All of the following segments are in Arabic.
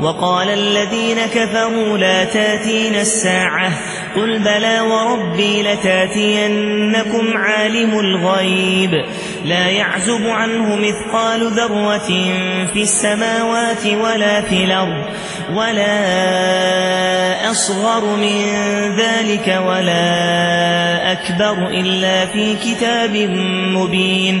وقال الذين كفروا لا تاتين الساعة قل بلى وربي لتأتينكم عالم الغيب لا يعزب عنه مثقال ذرة في السماوات ولا في الأرض ولا أصغر من ذلك ولا أكبر إلا في كتاب مبين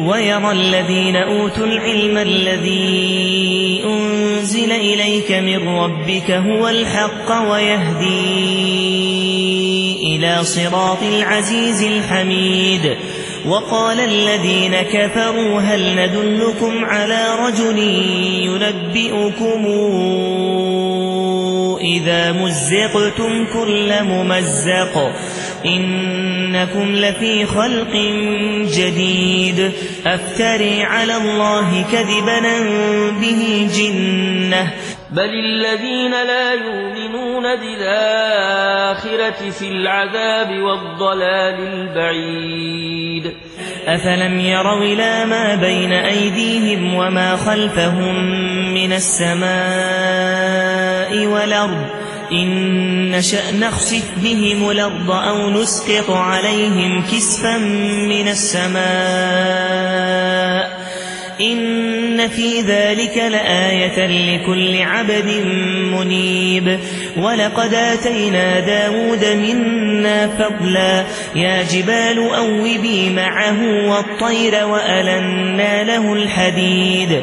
ويرى الذين أوتوا العلم الذي أنزل إليك من ربك هو الحق ويهدي إلى صراط العزيز الحميد. وقال الذين كفروا هل ندلكم على رجل ينبئكم إذا مزقتم كل ممزق إنكم لفي خلق جديد. أفتري على الله كذبا به جنة. بل الذين لا يؤمنون بالآخرة في العذاب والضلال البعيد. أفلم يروا إلى ما بين أيديهم وما خلفهم من السماء والأرض إن نشأ نخسف بهم الأرض أو نسقط عليهم كسفا من السماء إن في ذلك لآية لكل عبد منيب ولقد آتينا داود منا فضلا يا جبال أوبي معه والطير وألنا له الحديد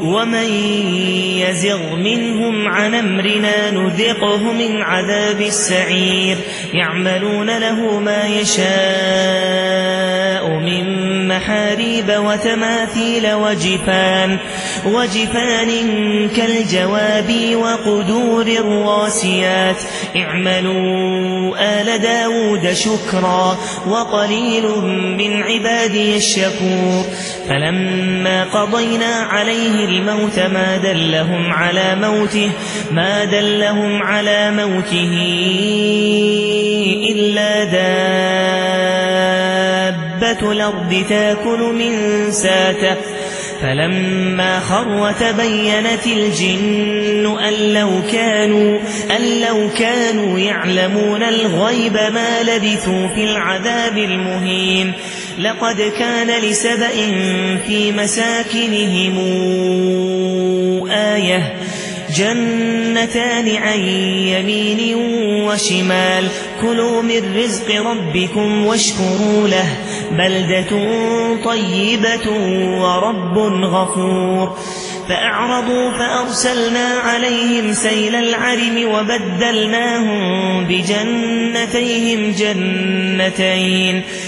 ومن يزغ منهم عن أمرنا نذقه من عذاب السعير يعملون له ما يشاء من محاريب وتماثيل وجفان وجفان كالجواب وقدور الراسيات اعملوا آل داود شكرا وقليل من عبادي الشكور فلما قضينا عليه الموت ما دلهم على موته ما دلهم على موته إلا دابة الأرض تاكل من ساته. فلما خر تبينت الجن أن لو كانوا, أن لو كانوا يعلمون الغيب ما لبثوا في العذاب المهين. لقد كان لسبأ في مساكنهم آية. جنتان عن يمين وشمال. كلوا من رزق ربكم واشكروا له. بلدة طيبة ورب غفور. فأعرضوا فأرسلنا عليهم سيل العرم وبدلناهم بجنتيهم جنتين.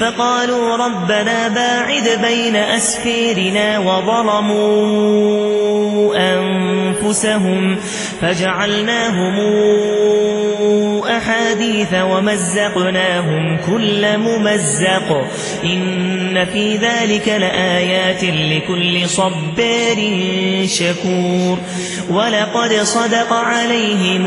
فقالوا ربنا باعد بين أسفيرنا وظلموا أنفسهم فجعلناهم أحاديث ومزقناهم كل ممزق إن في ذلك لآيات لكل صبار شكور ولقد صدق عليهم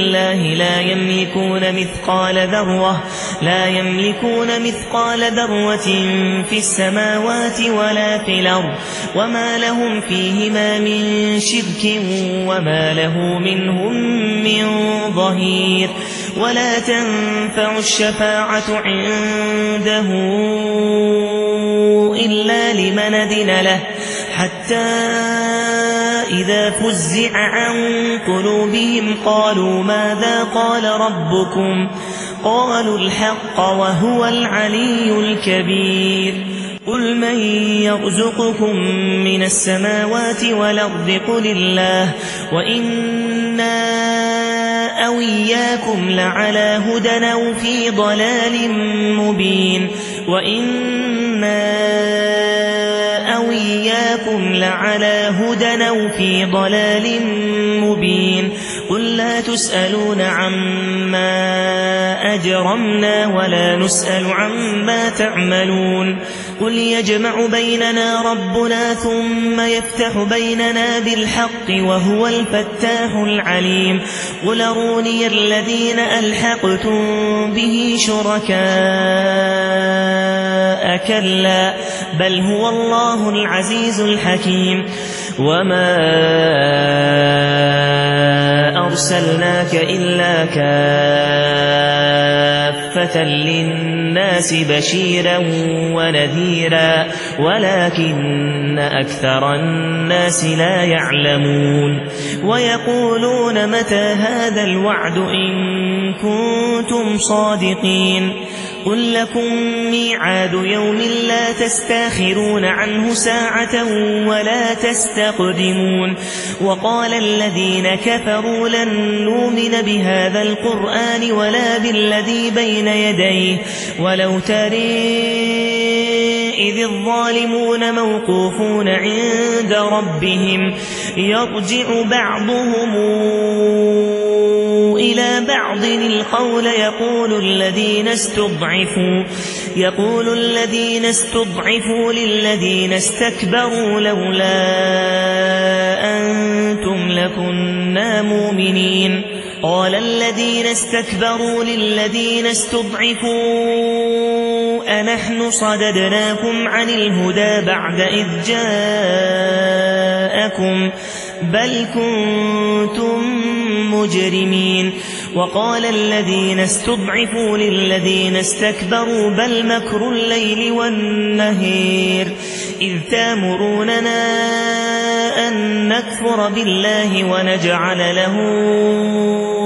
الله لا يملكون مثقال ذروة لا يملكون مثقال ذروة في السماوات ولا في الأرض. وما لهم فيهما من شرك وما له منهم من ظهير. ولا تنفع الشفاعة عنده إلا لمن دن له حتى إذا فزع عن قلوبهم قالوا ماذا قال ربكم؟ قالوا الحق وهو العلي الكبير. قل من يرزقكم من السماوات والأرض؟ قل الله. وإنا أوياكم لعلى هدى أو في ضلال مبين. وإنا أوياكم لعلى هدى أو في ضلال مبين قل لا تسألون عما أجرمنا ولا نسأل عما تعملون قل يجمع بيننا ربنا ثم يفتح بيننا بالحق وهو الفتاح العليم قل اروني الذين ألحقتم به شركاء كلا بل هو الله العزيز الحكيم. وما أرسلناك إلا كافة للناس بشيرا ونذيرا ولكن أكثر الناس لا يعلمون. ويقولون متى هذا الوعد إن كنتم صادقين؟ قل لكم ميعاد يوم لا تستأخرون عنه ساعة ولا تستقدمون. وقال الذين كفروا لن نؤمن بهذا القرآن ولا بالذي بين يديه. ولو تري إذ الظالمون موقوفون عند ربهم يرجع بعضهم إلى بعض القول يقول الذين استضعفوا يقول الذين استضعفوا للذين استكبروا لولا أنتم لكنا مؤمنين. قال الذين استكبروا للذين استضعفوا أنحن صددناكم عن الهدى بعد إذ جاءكم بل كنتم مجرمين وقال الذين استضعفوا للذين استكبروا بل مكر الليل والنهير إذ تامروننا أن نكفر بالله ونجعل له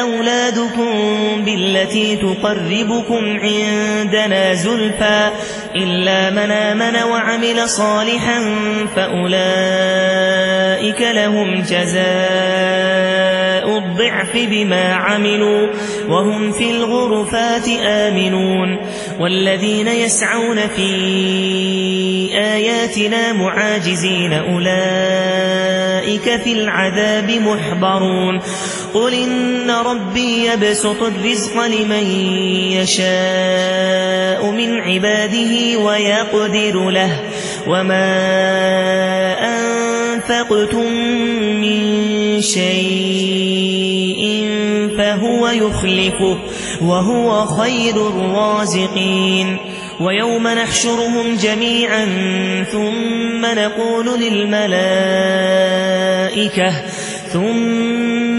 أولادكم بالتي تقربكم عندنا زلفى إلا من آمن وعمل صالحا فأولئك لهم جزاء الضعف بما عملوا وهم في الغرفات آمنون والذين يسعون في آياتنا معاجزين أولئك في العذاب محضرون قل إن ربي يبسط الرزق لمن يشاء من عباده ويقدر له وما أنفقتم من شيء فهو يخلفه وهو خير الرازقين ويوم نحشرهم جميعا ثم نقول للملائكة ثم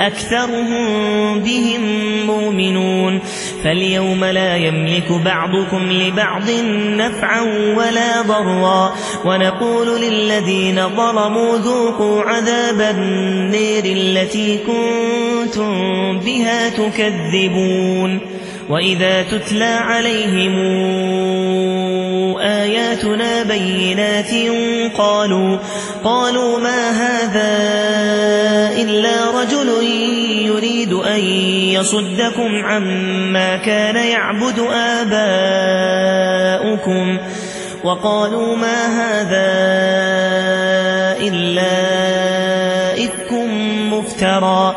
أكثرهم بهم مؤمنون فاليوم لا يملك بعضكم لبعض نفعا ولا ضرا ونقول للذين ظلموا ذوقوا عذاب النير التي كنتم بها تكذبون وإذا تتلى عليهم آياتنا بينات قالوا قالوا ما هذا إلا رجل يريد أن يصدكم عما كان يعبد آباؤكم. وقالوا ما هذا إلا إفك مفترى.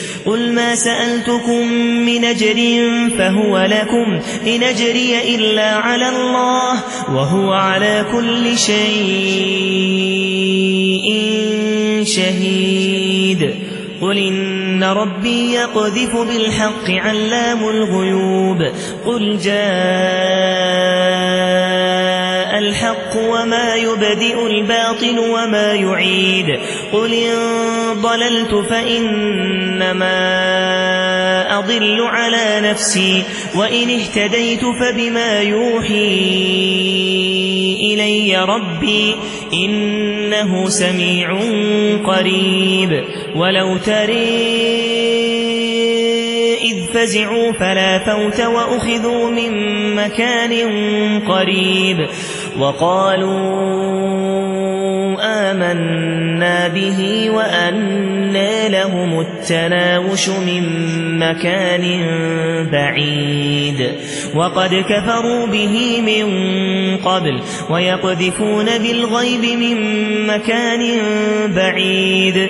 قل ما سألتكم من أجر فهو لكم إن أجري إلا على الله وهو على كل شيء شهيد. قل إن ربي يقذف بالحق علام الغيوب. قل الحق وما يبدئ الباطل وما يعيد. قل إن ضللت فإنما أضل على نفسي وإن اهتديت فبما يوحي إلي ربي إنه سميع قريب. ولو تري إذ فزعوا فلا فوت وأخذوا من مكان قريب. وقالوا آمنا به وأنى لهم التناوش من مكان بعيد. وقد كفروا به من قبل ويقذفون بالغيب من مكان بعيد.